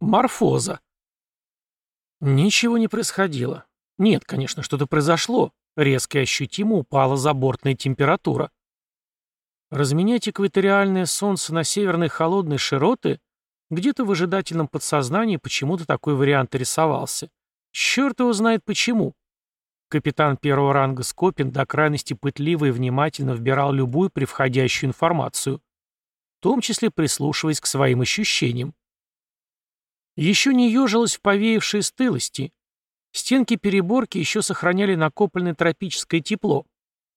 Морфоза. Ничего не происходило. Нет, конечно, что-то произошло. Резко и ощутимо упала забортная температура. Разменять экваториальное солнце на северные холодные широты? Где-то в ожидательном подсознании почему-то такой вариант рисовался. Черт его знает почему. Капитан первого ранга Скопин до крайности пытливо и внимательно вбирал любую превходящую информацию, в том числе прислушиваясь к своим ощущениям. Еще не ежилась в повеявшей стылости. Стенки переборки еще сохраняли накопленное тропическое тепло.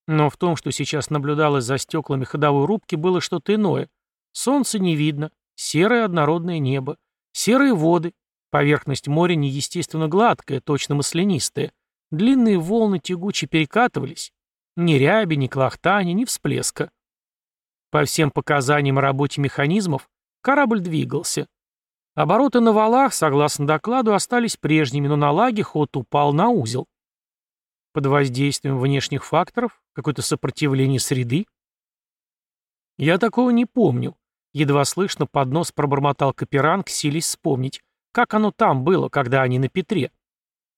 Но в том, что сейчас наблюдалось за стеклами ходовой рубки, было что-то иное. Солнце не видно, серое однородное небо, серые воды, поверхность моря неестественно гладкая, точно маслянистая. Длинные волны тягуче перекатывались. Ни ряби, ни клохтани, ни всплеска. По всем показаниям о работе механизмов, корабль двигался. Обороты на валах, согласно докладу, остались прежними, но на лаге ход упал на узел. Под воздействием внешних факторов? Какое-то сопротивление среды? Я такого не помню. Едва слышно под нос пробормотал Каперанг, сились вспомнить, как оно там было, когда они на Петре.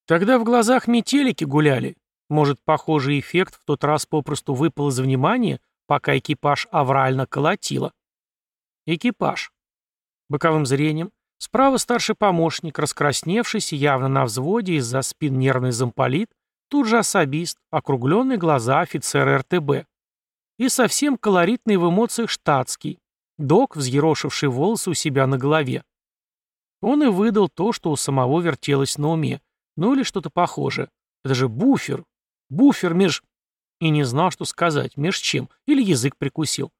Тогда в глазах метелики гуляли. Может, похожий эффект в тот раз попросту выпал из внимания, пока экипаж аврально колотило. Экипаж. Боковым зрением. Справа старший помощник, раскрасневшийся, явно на взводе, из-за спин нервный замполит, Тут же особист, округленные глаза офицера РТБ. И совсем колоритный в эмоциях штатский. Док, взъерошивший волосы у себя на голове. Он и выдал то, что у самого вертелось на уме. Ну или что-то похожее. Это же буфер. Буфер меж... И не знал, что сказать, меж чем. Или язык прикусил.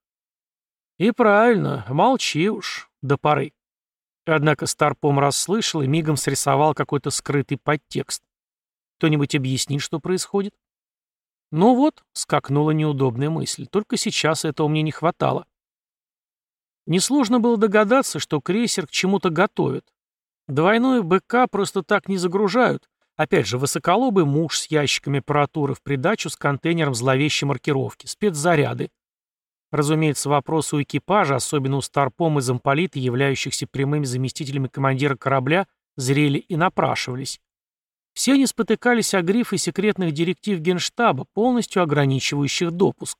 И правильно, молчи уж, до поры. Однако Старпом расслышал и мигом срисовал какой-то скрытый подтекст. Кто-нибудь объяснит, что происходит? Ну вот, скакнула неудобная мысль. Только сейчас этого мне не хватало. Несложно было догадаться, что крейсер к чему-то готовит. Двойной БК просто так не загружают. Опять же, высоколобый муж с ящиками аппаратуры в придачу с контейнером зловещей маркировки, спецзаряды. Разумеется, вопросы у экипажа, особенно у Старпом и замполита, являющихся прямыми заместителями командира корабля, зрели и напрашивались. Все они спотыкались о грифы секретных директив Генштаба, полностью ограничивающих допуск.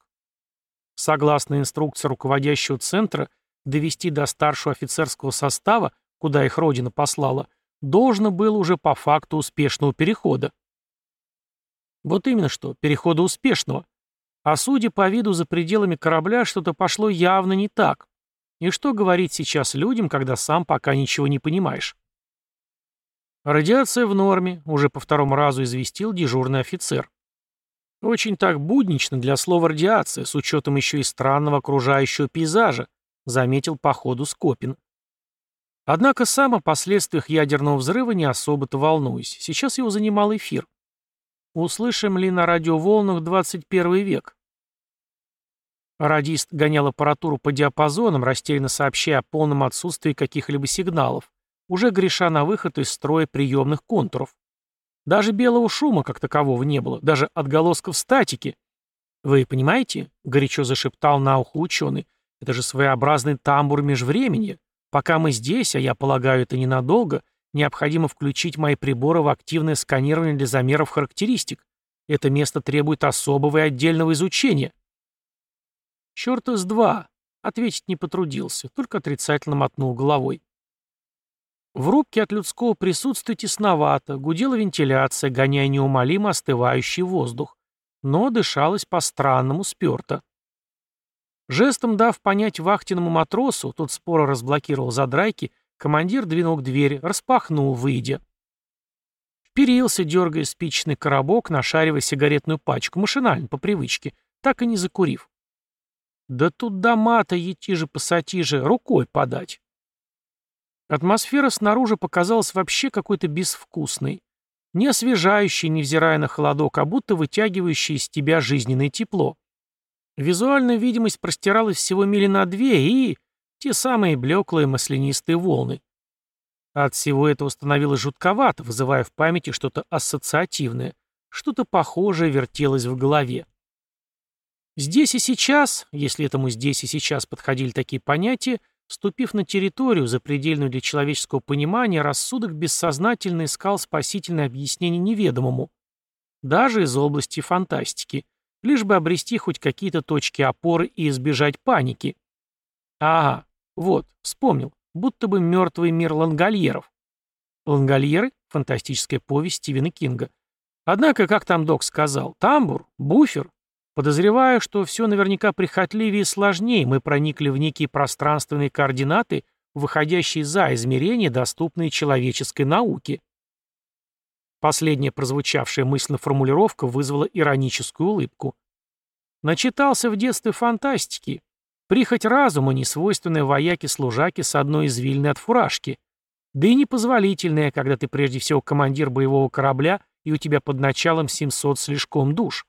Согласно инструкции руководящего центра, довести до старшего офицерского состава, куда их родина послала, должно было уже по факту успешного перехода. Вот именно что, перехода успешного. А судя по виду за пределами корабля, что-то пошло явно не так. И что говорить сейчас людям, когда сам пока ничего не понимаешь? «Радиация в норме», — уже по второму разу известил дежурный офицер. «Очень так буднично для слова «радиация», с учетом еще и странного окружающего пейзажа», — заметил по ходу Скопин. Однако сам о последствиях ядерного взрыва не особо-то волнуюсь. Сейчас его занимал эфир. Услышим ли на радиоволнах 21 век? Радист гонял аппаратуру по диапазонам, растерянно сообщая о полном отсутствии каких-либо сигналов уже греша на выход из строя приемных контуров. Даже белого шума как такового не было, даже отголосков статики. «Вы понимаете?» — горячо зашептал на ухо ученый. «Это же своеобразный тамбур межвременья. Пока мы здесь, а я полагаю, это ненадолго, необходимо включить мои приборы в активное сканирование для замеров характеристик. Это место требует особого и отдельного изучения». «Черта с два!» — ответить не потрудился, только отрицательно мотнул головой. В рубке от людского присутствия тесновато, гудела вентиляция, гоняя неумолимо остывающий воздух. Но дышалось по-странному сперто. Жестом дав понять вахтенному матросу, тот споро разблокировал задрайки, командир двинул к двери, распахнул, выйдя. Вперился, дергая спичный коробок, нашаривая сигаретную пачку, машинально, по привычке, так и не закурив. Да тут дома-то, ети же, пасати же, рукой подать. Атмосфера снаружи показалась вообще какой-то безвкусной. Не освежающей, невзирая на холодок, а будто вытягивающей из тебя жизненное тепло. Визуальная видимость простиралась всего мили на две и... те самые блеклые маслянистые волны. От всего этого становилось жутковато, вызывая в памяти что-то ассоциативное. Что-то похожее вертелось в голове. Здесь и сейчас, если этому здесь и сейчас подходили такие понятия, Ступив на территорию, запредельную для человеческого понимания, рассудок бессознательно искал спасительное объяснение неведомому, даже из области фантастики, лишь бы обрести хоть какие-то точки опоры и избежать паники. Ага, вот, вспомнил, будто бы мертвый мир лангольеров. Лангольеры — фантастическая повесть Стивена Кинга. Однако, как там док сказал, тамбур, буфер. Подозреваю, что все наверняка прихотливее и сложнее, мы проникли в некие пространственные координаты, выходящие за измерения, доступные человеческой науке. Последняя прозвучавшая мысленно формулировка вызвала ироническую улыбку. Начитался в детстве фантастики. Прихоть разума, несвойственная вояке-служаке с одной извильной от фуражки. Да и непозволительная, когда ты прежде всего командир боевого корабля и у тебя под началом 700 слишком душ.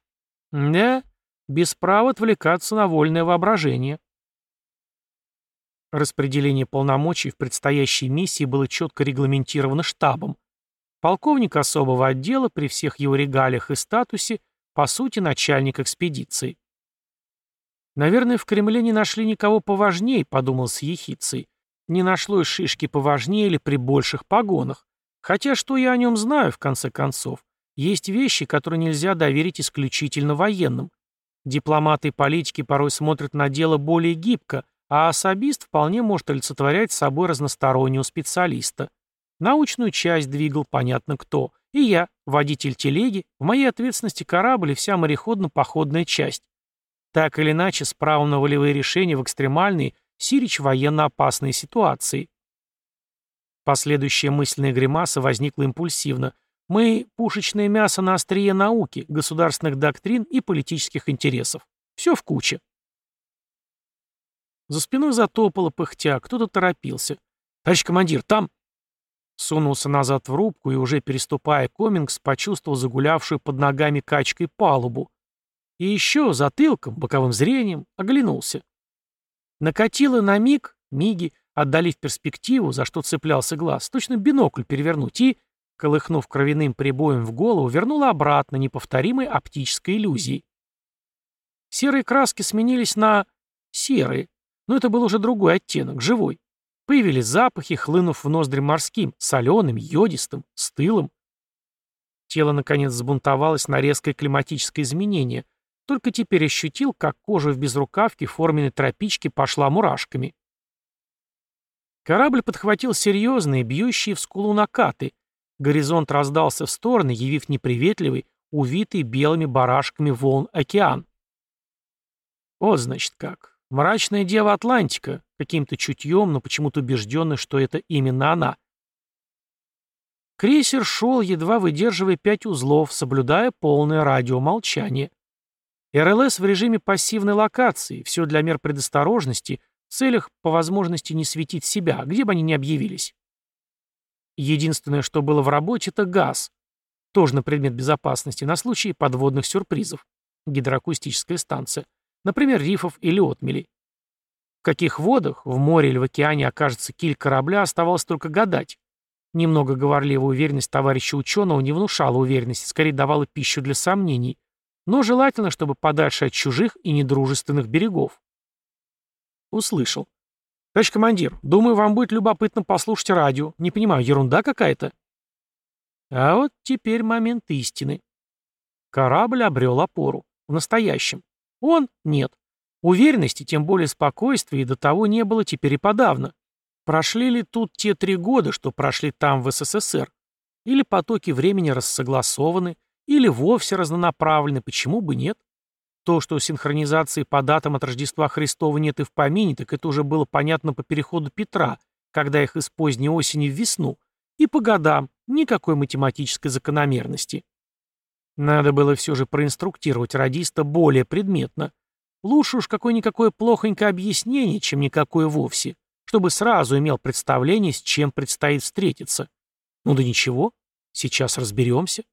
Да, без права отвлекаться на вольное воображение. Распределение полномочий в предстоящей миссии было четко регламентировано штабом. Полковник особого отдела при всех его регалиях и статусе, по сути, начальник экспедиции. «Наверное, в Кремле не нашли никого поважнее», — подумал с ехицей. «Не нашлось шишки поважнее или при больших погонах. Хотя что я о нем знаю, в конце концов? Есть вещи, которые нельзя доверить исключительно военным. Дипломаты и политики порой смотрят на дело более гибко, а особист вполне может олицетворять собой разностороннего специалиста. Научную часть двигал понятно кто. И я, водитель телеги, в моей ответственности корабль и вся мореходно-походная часть. Так или иначе, с правом на волевые решения в экстремальные, сирич военно опасные ситуации. Последующая мысленная гримаса возникла импульсивно. Мы – пушечное мясо на острие науки, государственных доктрин и политических интересов. Все в куче. За спиной затопало пыхтя, кто-то торопился. «Товарищ командир, там...» Сунулся назад в рубку и, уже переступая Комингс, почувствовал загулявшую под ногами качкой палубу, и еще затылком, боковым зрением, оглянулся. Накатило на миг, миги, отдали в перспективу, за что цеплялся глаз, точно бинокль перевернуть и, колыхнув кровяным прибоем в голову, вернула обратно неповторимой оптической иллюзией. Серые краски сменились на серые, но это был уже другой оттенок, живой. Появились запахи, хлынув в ноздри морским, соленым, йодистым, стылым. Тело, наконец, взбунтовалось на резкое климатическое изменение, только теперь ощутил, как кожа в безрукавке форменной тропички пошла мурашками. Корабль подхватил серьезные, бьющие в скулу накаты. Горизонт раздался в стороны, явив неприветливый, увитый белыми барашками волн океан. Вот, значит, как. Мрачная дева Атлантика, каким-то чутьем, но почему-то убежденный, что это именно она. Крейсер шел, едва выдерживая пять узлов, соблюдая полное радиомолчание. РЛС в режиме пассивной локации, все для мер предосторожности, в целях по возможности не светить себя, где бы они ни объявились. Единственное, что было в работе, это газ. Тоже на предмет безопасности, на случай подводных сюрпризов. Гидроакустическая станция. Например, рифов или отмелей. В каких водах, в море или в океане окажется киль корабля, оставалось только гадать. Немного говорливая уверенность товарища ученого не внушала уверенности, скорее давала пищу для сомнений, но желательно, чтобы подальше от чужих и недружественных берегов. Услышал. «Товарищ командир, думаю, вам будет любопытно послушать радио. Не понимаю, ерунда какая-то?» А вот теперь момент истины. Корабль обрел опору. В настоящем. Он — нет. Уверенности, тем более спокойствия, и до того не было теперь и подавно. Прошли ли тут те три года, что прошли там, в СССР? Или потоки времени рассогласованы, или вовсе разнонаправлены, почему бы нет? То, что синхронизации по датам от Рождества Христова нет и в помине, так это уже было понятно по переходу Петра, когда их из поздней осени в весну, и по годам, никакой математической закономерности. Надо было все же проинструктировать радиста более предметно. Лучше уж какое-никакое плохонькое объяснение, чем никакое вовсе, чтобы сразу имел представление, с чем предстоит встретиться. Ну да ничего, сейчас разберемся.